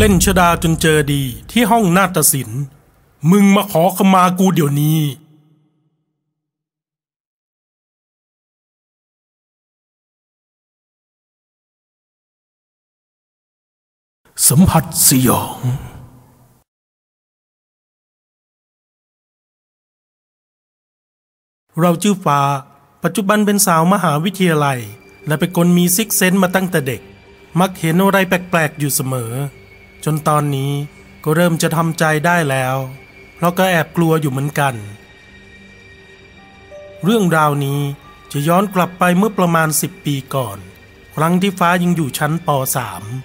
เล่นชดาจนเจอดีที่ห้องนาฏศิลป์มึงมาขอขมากูเดี๋ยวนี้ สัมผัสสยองเราชื่อฟ้า ปัจจุบันเป็นสาวมหาวิทยาลัย และเป็นคนมีซิกเซนต์มาตั้งแต่เด็ก มักเห็นอะไรแปลก ๆ อยู่เสมอ จนตอนนี้ก็เริ่มจะทำใจได้แล้ว เพราะก็แอบกลัวอยู่เหมือนกัน เรื่องราวนี้จะย้อนกลับไปเมื่อประมาณ 10 ปีก่อน ครั้งที่ฟ้ายังอยู่ชั้นป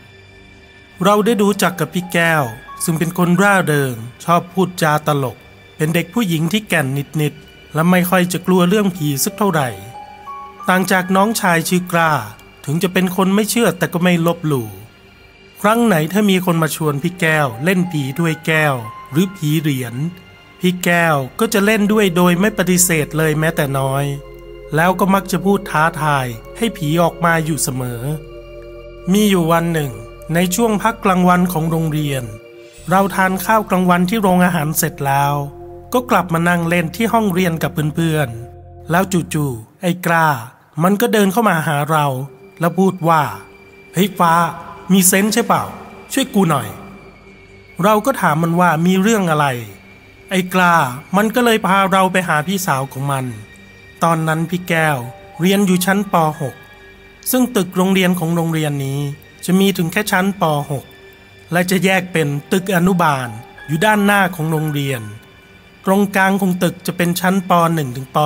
.3 เราได้ดูจักกับพี่แก้ว ซึ่งเป็นคนร่าเริง ชอบพูดจาตลก เป็นเด็กผู้หญิงที่แก่นนิดๆและไม่ค่อยจะกลัวเรื่องผีสักเท่าไหร่ ต่างจากน้องชายชื่อกล้า ถึงจะเป็นคนไม่เชื่อแต่ก็ไม่ลบหลู่ ครั้งไหนถ้ามีคนมาชวนพี่แก้ว เล่นผีด้วยแก้ว หรือผีเหรียญพี่แก้วก็จะเล่นด้วยโดยไม่ปฏิเสธเลยแม้แต่น้อย แล้วก็มักจะพูดท้าทายให้ผีออกมาอยู่เสมอ มีอยู่วันหนึ่ง ในช่วงพักกลางวันของโรงเรียน เราทานข้าวกลางวันที่โรงอาหารเสร็จแล้ว ก็กลับมานั่งเล่นที่ห้องเรียนกับเพื่อนๆแล้วจู่ๆไอ้กล้า มันก็เดินเข้ามาหาเรา แล้วพูดว่าเฮ้ยฟ้า มีเซนส์ใช่เปล่า ช่วยกูหน่อย เราก็ถามมันว่ามีเรื่องอะไร ไอ้กล้ามันก็เลยพาเราไปหาพี่สาวของมัน ตอนนั้นพี่แก้วเรียนอยู่ชั้นป .6 ซึ่งตึกโรงเรียนของโรงเรียนนี้จะมีถึงแค่ชั้นป .6 และจะแยกเป็นตึกอนุบาลอยู่ด้านหน้าของโรงเรียน ตรงกลางของตึกจะเป็นชั้นป .1 ถึงป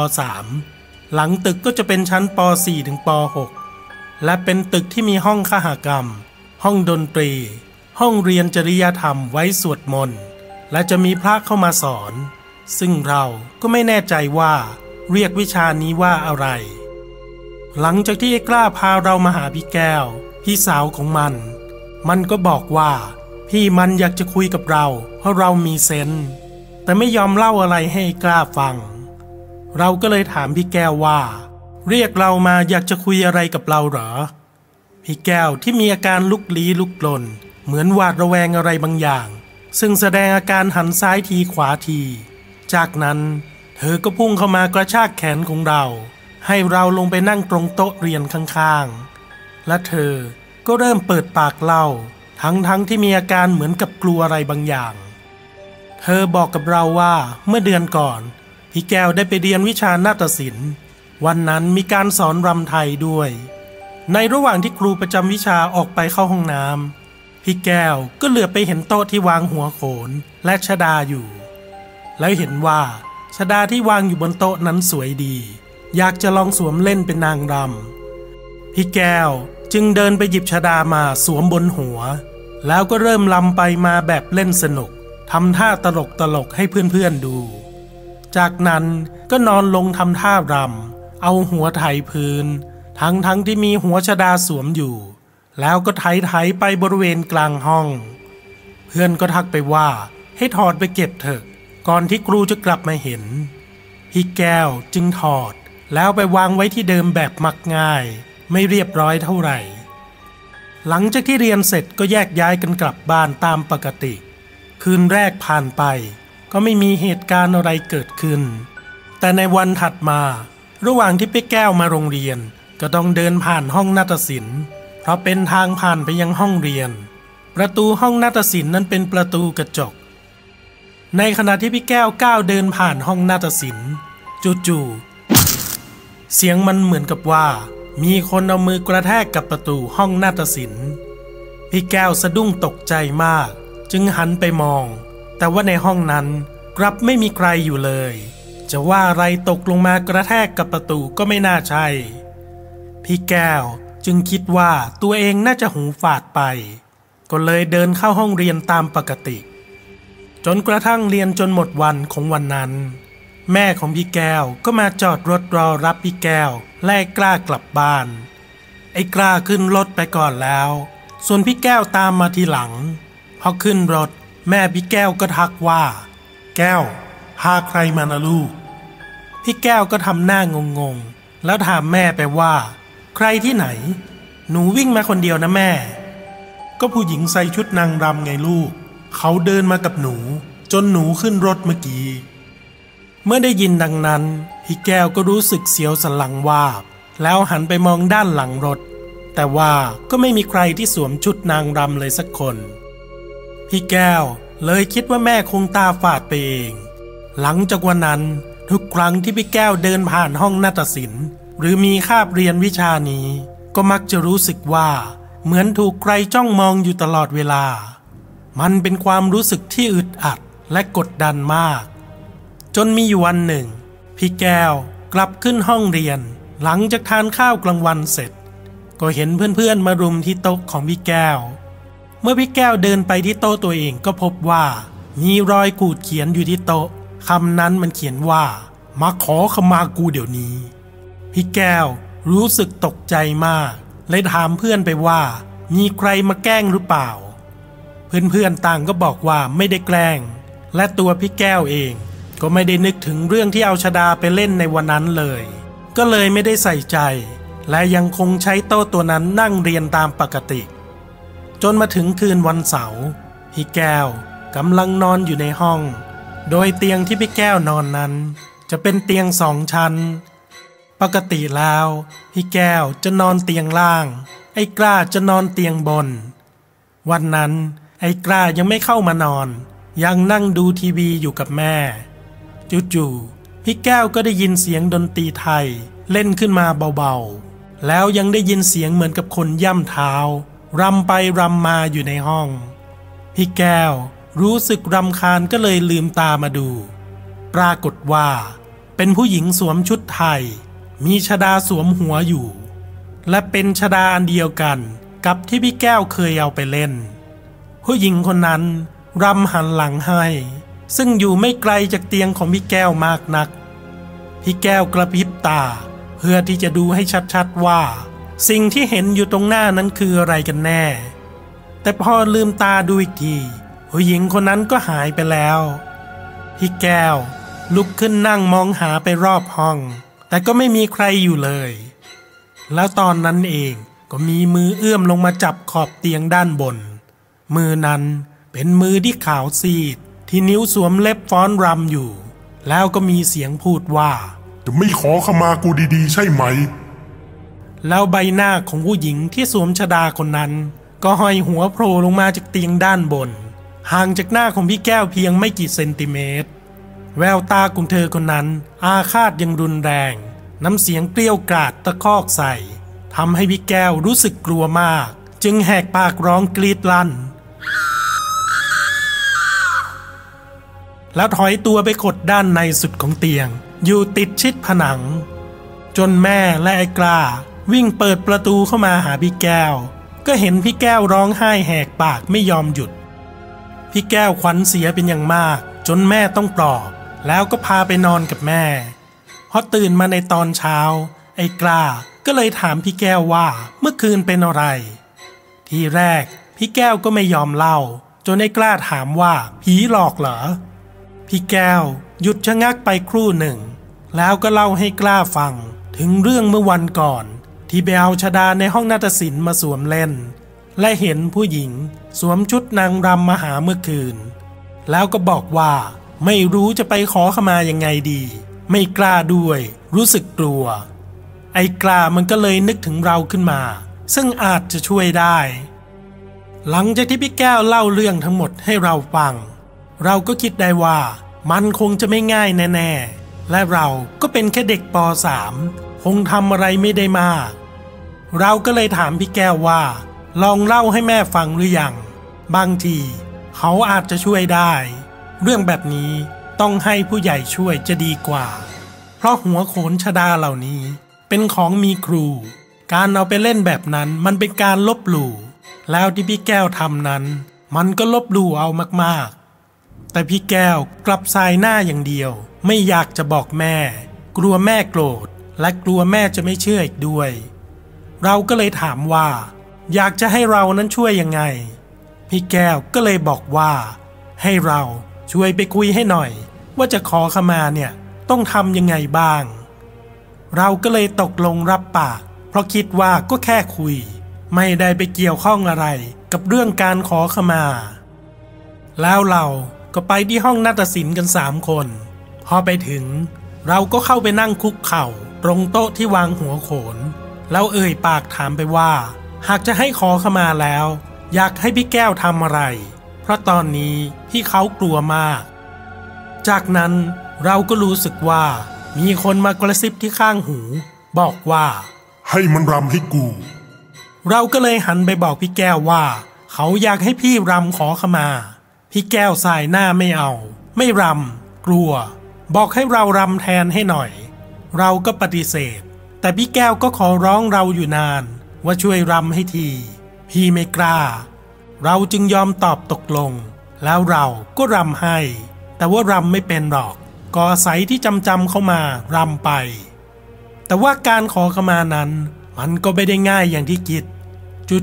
.3 หลังตึกก็จะเป็นชั้นป .4 ถึงป .6 และเป็นตึกที่มีห้องขหกรรม ห้องดนตรี ห้องเรียนจริยธรรมไว้สวดมนต์ และจะมีพระเข้ามาสอน ซึ่งเราก็ไม่แน่ใจว่า เรียกวิชานี้ว่าอะไร หลังจากที่ไอ้กล้าพาเรามาหาพี่แก้ว พี่สาวของมัน มันก็บอกว่า พี่มันอยากจะคุยกับเรา เพราะเรามีเซนแต่ไม่ยอมเล่าอะไรให้ไอ้กล้าฟัง เราก็เลยถามพี่แก้วว่า เรียกเรามาอยากจะคุยอะไรกับเราเหรอ พี่แก้วที่มีอาการลุกลี้ลุกลน เหมือนหวาดระแวงอะไรบางอย่าง ซึ่งแสดงอาการหันซ้ายทีขวาที จากนั้น เธอก็พุ่งเข้ามากระชากแขนของเรา ให้เราลงไปนั่งตรงโต๊ะเรียนข้างๆ และเธอก็เริ่มเปิดปากเล่า ทั้งๆทที่มีอาการเหมือนกับกลัวอะไรบางอย่าง เธอบอกกับเราว่าเมื่อเดือนก่อนพี่แก้วได้ไปเรียนวิชานาฏศิลป์ วันนั้นมีการสอนรำไทยด้วย ในระหว่างที่ครูประจำวิชาออกไปเข้าห้องน้ำพี่แก้วก็เหลือบไปเห็นโต๊ะที่วางหัวโขนและชดาอยู่ แล้วเห็นว่าชดาที่วางอยู่บนโต๊ะนั้นสวยดี อยากจะลองสวมเล่นเป็นนางรำพี่แก้วจึงเดินไปหยิบชดามาสวมบนหัว แล้วก็เริ่มลำไปมาแบบเล่นสนุกทำท่าตลกตลกให้เพื่อนๆดู จากนั้นก็นอนลงทำท่ารำเอาหัวไถพื้น ทั้งทั้งที่มีหัวชดาสวมอยู่ แล้วก็ไถไถไปบริเวณกลางห้อง เพื่อนก็ทักไปว่าให้ถอดไปเก็บเถอะ ก่อนที่ครูจะกลับมาเห็น พี่แก้วจึงถอด แล้วไปวางไว้ที่เดิมแบบมักง่าย ไม่เรียบร้อยเท่าไหร่ หลังจากที่เรียนเสร็จก็แยกย้ายกันกลับบ้านตามปกติ คืนแรกผ่านไป ก็ไม่มีเหตุการณ์อะไรเกิดขึ้น แต่ในวันถัดมา ระหว่างที่พี่แก้วมาโรงเรียน ก็ต้องเดินผ่านห้องนาฏศิลป์ เพราะเป็นทางผ่านไปยังห้องเรียน ประตูห้องนาฏศิลป์นั้นเป็นประตูกระจก ในขณะที่พี่แก้วก้าวเดินผ่านห้องนาฏศิลป์จู่ๆเสียงมันเหมือนกับว่า มีคนเอามือกระแทกกับประตูห้องนาฏศิลป์พี่แก้วสะดุ้งตกใจมาก จึงหันไปมอง แต่ว่าในห้องนั้นกลับไม่มีใครอยู่เลย จะว่าอะไรตกลงมากระแทกกับประตูก็ไม่น่าใช่ พี่แก้วจึงคิดว่าตัวเองน่าจะหูฝาดไป ก็เลยเดินเข้าห้องเรียนตามปกติ จนกระทั่งเรียนจนหมดวันของวันนั้น แม่ของพี่แก้วก็มาจอดรถรอรับพี่แก้วและกล้ากลับบ้าน ไอ้กล้าขึ้นรถไปก่อนแล้ว ส่วนพี่แก้วตามมาทีหลังพอขึ้นรถแม่พี่แก้วก็ทักว่า แก้วพาใครมานะลูก พี่แก้วก็ทำหน้างงๆแล้วถามแม่ไปว่า ใครที่ไหน หนูวิ่งมาคนเดียวนะแม่ ก็ผู้หญิงใส่ชุดนางรำไงลูก เขาเดินมากับหนู จนหนูขึ้นรถเมื่อกี้ เมื่อได้ยินดังนั้น พี่แก้วก็รู้สึกเสียวสันหลังวาบ แล้วหันไปมองด้านหลังรถ แต่ว่าก็ไม่มีใครที่สวมชุดนางรำเลยสักคน พี่แก้วเลยคิดว่าแม่คงตาฝาดไปเอง หลังจากวันนั้นทุกครั้งที่พี่แก้วเดินผ่านห้องนาฏศิลป์ หรือมีคาบเรียนวิชานี้ ก็มักจะรู้สึกว่า เหมือนถูกใครจ้องมองอยู่ตลอดเวลา มันเป็นความรู้สึกที่อึดอัดและกดดันมาก จนมีอยู่วันหนึ่ง พี่แก้วกลับขึ้นห้องเรียน หลังจากทานข้าวกลางวันเสร็จ ก็เห็นเพื่อนๆมารุมที่โต๊ะของพี่แก้ว เมื่อพี่แก้วเดินไปที่โต๊ะตัวเองก็พบว่า มีรอยขูดเขียนอยู่ที่โต๊ะคำนั้นมันเขียนว่ามาขอขมากูเดี๋ยวนี้ พี่แก้วรู้สึกตกใจมาก เลยถามเพื่อนไปว่า มีใครมาแกล้งหรือเปล่า เพื่อนๆต่างก็บอกว่าไม่ได้แกล้ง และตัวพี่แก้วเอง ก็ไม่ได้นึกถึงเรื่องที่เอาชดาไปเล่นในวันนั้นเลย ก็เลยไม่ได้ใส่ใจ และยังคงใช้โต๊ะตัวนั้นนั่งเรียนตามปกติ จนมาถึงคืนวันเสาร์พี่แก้วกำลังนอนอยู่ในห้อง โดยเตียงที่พี่แก้วนอนนั้น จะเป็นเตียงสองชั้น ปกติแล้วพี่แก้วจะนอนเตียงล่าง ไอ้กล้าจะนอนเตียงบน วันนั้นไอ้กล้ายังไม่เข้ามานอน ยังนั่งดูทีวีอยู่กับแม่จู่ๆพี่แก้วก็ได้ยินเสียงดนตรีไทย เล่นขึ้นมาเบาๆ แล้วยังได้ยินเสียงเหมือนกับคนย่ำเท้ารำไปรำมาอยู่ในห้อง พี่แก้วรู้สึกรำคาญก็เลยลืมตามาดู ปรากฏว่า เป็นผู้หญิงสวมชุดไทย มีชดาสวมหัวอยู่ และเป็นชดาอันเดียวกันกับที่พี่แก้วเคยเอาไปเล่น ผู้หญิงคนนั้นรำหันหลังให้ ซึ่งอยู่ไม่ไกลจากเตียงของพี่แก้วมากนัก พี่แก้วกระพริบตา เพื่อที่จะดูให้ชัดๆว่า สิ่งที่เห็นอยู่ตรงหน้านั้นคืออะไรกันแน่ แต่พอลืมตาดูอีกทีผู้หญิงคนนั้นก็หายไปแล้ว พี่แก้วลุกขึ้นนั่งมองหาไปรอบห้อง แต่ก็ไม่มีใครอยู่เลย แล้วตอนนั้นเองก็มีมือเอื้อมลงมาจับขอบเตียงด้านบน มือนั้นเป็นมือที่ขาวซีด ที่นิ้วสวมเล็บฟ้อนรำอยู่ แล้วก็มีเสียงพูดว่า จะไม่ขอขมากูดีๆ ใช่ไหม แล้วใบหน้าของผู้หญิงที่สวมชดาคนนั้น ก็ห้อยหัวโผล่ลงมาจากเตียงด้านบน ห่างจากหน้าของพี่แก้วเพียงไม่กี่เซนติเมตร แววตาของเธอคนนั้น อาฆาตยังรุนแรง น้ำเสียงเกลี้ยวกราดตะคอกใส่ทำให้พี่แก้วรู้สึกกลัวมาก จึงแหกปากร้องกรีดลั่น แล้วถอยตัวไปกดด้านในสุดของเตียง อยู่ติดชิดผนัง จนแม่และไอ้กล้า วิ่งเปิดประตูเข้ามาหาพี่แก้ว ก็เห็นพี่แก้วร้องไห้แหกปากไม่ยอมหยุด พี่แก้วขวัญเสียเป็นอย่างมาก จนแม่ต้องปลอบ แล้วก็พาไปนอนกับแม่พอตื่นมาในตอนเช้า ไอ้กล้าก็เลยถามพี่แก้วว่าเมื่อคืนเป็นอะไร ทีแรกพี่แก้วก็ไม่ยอมเล่า จนไอ้กล้าถามว่าผีหลอกเหรอ พี่แก้วหยุดชะงักไปครู่หนึ่ง แล้วก็เล่าให้กล้าฟัง ถึงเรื่องเมื่อวันก่อน ที่ไปเอาชดาในห้องนาฏศิลป์มาสวมเล่น และเห็นผู้หญิงสวมชุดนางรำมาหาเมื่อคืน แล้วก็บอกว่า ไม่รู้จะไปขอขมายังไงดี ไม่กล้าด้วย รู้สึกกลัว ไอ้กล้ามันก็เลยนึกถึงเราขึ้นมา ซึ่งอาจจะช่วยได้ หลังจากที่พี่แก้วเล่าเรื่องทั้งหมดให้เราฟัง เราก็คิดได้ว่ามันคงจะไม่ง่ายแน่ ๆ และเราก็เป็นแค่เด็กป .3 คงทำอะไรไม่ได้มาก เราก็เลยถามพี่แก้วว่า ลองเล่าให้แม่ฟังหรือยัง บางที เขาอาจจะช่วยได้ เรื่องแบบนี้ต้องให้ผู้ใหญ่ช่วยจะดีกว่า เพราะหัวโขนชดาเหล่านี้ เป็นของมีครู การเอาไปเล่นแบบนั้นมันเป็นการลบหลู่ แล้วที่พี่แก้วทำนั้น มันก็ลบหลู่เอามากๆ แต่พี่แก้วกลับสายหน้าอย่างเดียว ไม่อยากจะบอกแม่ กลัวแม่โกรธ และกลัวแม่จะไม่เชื่ออีกด้วย เราก็เลยถามว่า อยากจะให้เรานั้นช่วยยังไง พี่แก้วก็เลยบอกว่า ให้เรา ช่วยไปคุยให้หน่อย ว่าจะขอขมาเนี่ยต้องทำยังไงบ้าง เราก็เลยตกลงรับปาก เพราะคิดว่าก็แค่คุย ไม่ได้ไปเกี่ยวข้องอะไร กับเรื่องการขอขมา แล้วเราก็ไปที่ห้องนาฏศิลป์กันสามคน พอไปถึง เราก็เข้าไปนั่งคุกเข่า ตรงโต๊ะที่วางหัวโขน แล้วเอ่ยปากถามไปว่า หากจะให้ขอขมาแล้ว อยากให้พี่แก้วทำอะไร เพราะตอนนี้พี่เขากลัวมาก จากนั้นเราก็รู้สึกว่า มีคนมากระซิบที่ข้างหู บอกว่า ให้มันรำให้กู เราก็เลยหันไปบอกพี่แก้วว่า เขาอยากให้พี่รำขอขมา พี่แก้วสายหน้าไม่เอา ไม่รำกลัว บอกให้เรารำแทนให้หน่อย เราก็ปฏิเสธ แต่พี่แก้วก็ขอร้องเราอยู่นาน ว่าช่วยรำให้ที พี่ไม่กล้า เราจึงยอมตอบตกลง แล้วเราก็รำให้ แต่ว่ารำไม่เป็นหรอกก็อาศัยที่จำจำเข้ามารำไป แต่ว่าการขอขมานั้น มันก็ไม่ได้ง่ายอย่างที่คิด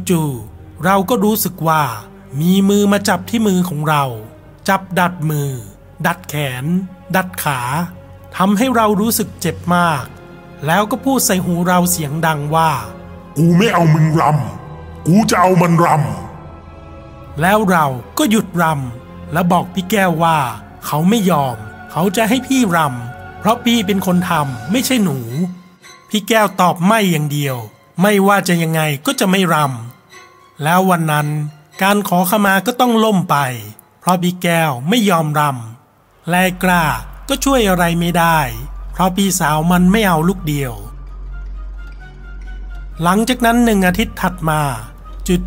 จู่ๆเราก็รู้สึกว่า มีมือมาจับที่มือของเรา จับดัดมือ ดัดแขน ดัดขาทำให้เรารู้สึกเจ็บมาก แล้วก็พูดใส่หูเราเสียงดังว่า กูไม่เอามึงรำกูจะเอามันรำ แล้วเราก็หยุดรำและบอกพี่แก้วว่า เขาไม่ยอม เขาจะให้พี่รำเพราะพี่เป็นคนทำไม่ใช่หนู พี่แก้วตอบไม่อย่างเดียว ไม่ว่าจะยังไงก็จะไม่รำแล้ววันนั้นการขอขมาก็ต้องล่มไป เพราะพี่แก้วไม่ยอมรำแลกล้าก็ช่วยอะไรไม่ได้ เพราะพี่สาวมันไม่เอาลูกเดียว หลังจากนั้นหนึ่งอาทิตย์ถัดมา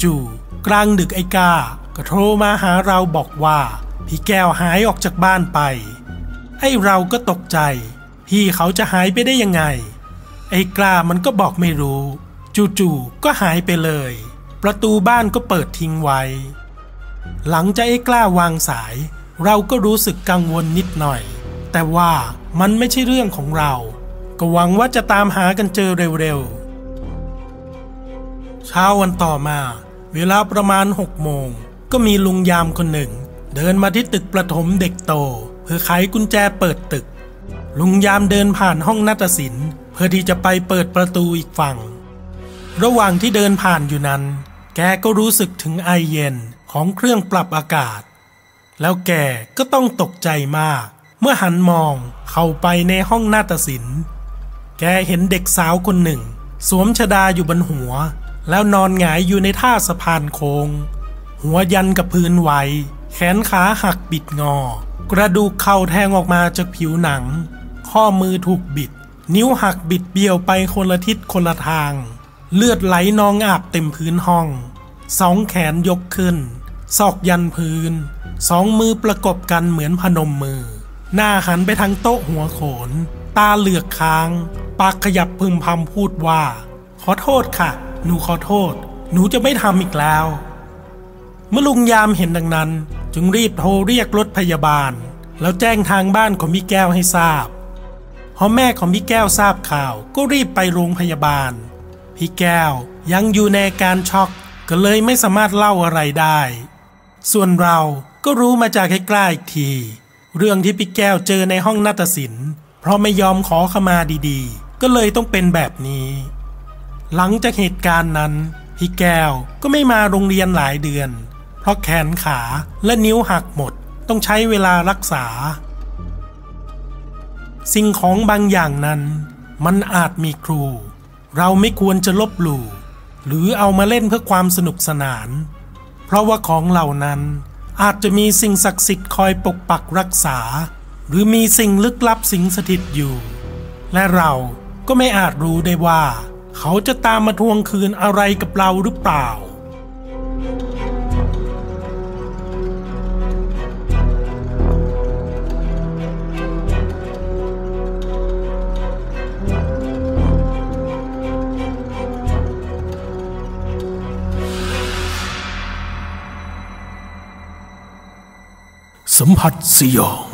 จู่ๆกลางดึกไอ้ก้าก็โทรมาหาเราบอกว่า พี่แก้วหายออกจากบ้านไป ไอ้เราก็ตกใจ พี่เขาจะหายไปได้ยังไง ไอ้กล้ามันก็บอกไม่รู้ จู่ๆก็หายไปเลย ประตูบ้านก็เปิดทิ้งไว้ หลังจากไอ้กล้าวางสาย เราก็รู้สึกกังวลนิดหน่อย แต่ว่ามันไม่ใช่เรื่องของเรา ก็หวังว่าจะตามหากันเจอเร็วๆ เช้าวันต่อมา เวลาประมาณหกโมง ก็มีลุงยามคนหนึ่ง เดินมาที่ตึกประถมเด็กโต เพื่อไขกุญแจเปิดตึก ลุงยามเดินผ่านห้องนาฏศิลป์เพื่อที่จะไปเปิดประตูอีกฝั่ง ระหว่างที่เดินผ่านอยู่นั้น แกก็รู้สึกถึงไอเย็นของเครื่องปรับอากาศ แล้วแกก็ต้องตกใจมาก เมื่อหันมองเข้าไปในห้องนาฏศิลป์แกเห็นเด็กสาวคนหนึ่ง สวมชดาอยู่บนหัว แล้วนอนหงายอยู่ในท่าสะพานโคง้งหัวยันกับพื้นไหว แขนขาหักบิดงอ กระดูกเข่าแทงออกมาจากผิวหนัง ข้อมือถูกบิด นิ้วหักบิดเบี้ยวไปคนละทิศคนละทาง เลือดไหลนองอาบเต็มพื้นห้อง สองแขนยกขึ้น ศอกยันพื้น สองมือประกบกันเหมือนพนมมือ หน้าหันไปทางโต๊ะหัวโขน ตาเหลือกค้าง ปากขยับพึมพำพูดว่า ขอโทษค่ะ หนูขอโทษ หนูจะไม่ทำอีกแล้ว เมื่อลุงยามเห็นดังนั้น จึงรีบโทรเรียกรถพยาบาล แล้วแจ้งทางบ้านของพี่แก้วให้ทราบพอแม่ของพี่แก้วทราบข่าวก็รีบไปโรงพยาบาล พี่แก้วยังอยู่ในการช็อกก็เลยไม่สามารถเล่าอะไรได้ ส่วนเราก็รู้มาจากใกล้ๆอีกที เรื่องที่พี่แก้วเจอในห้องนาฏศิลป์เพราะไม่ยอมขอขมาดีๆ ก็เลยต้องเป็นแบบนี้ หลังจากเหตุการณ์นั้น พี่แก้วก็ไม่มาโรงเรียนหลายเดือน เพราะแขนขาและนิ้วหักหมดต้องใช้เวลารักษา สิ่งของบางอย่างนั้น มันอาจมีครู เราไม่ควรจะลบหลู่หรือเอามาเล่นเพื่อความสนุกสนาน เพราะว่าของเหล่านั้นอาจจะมีสิ่งศักดิ์สิทธิ์คอยปกปักรักษา หรือมีสิ่งลึกลับสิงสถิตอยู่ และเราก็ไม่อาจรู้ได้ว่า เขาจะตามมาทวงคืนอะไรกับเราหรือเปล่า สัมผัสสยอง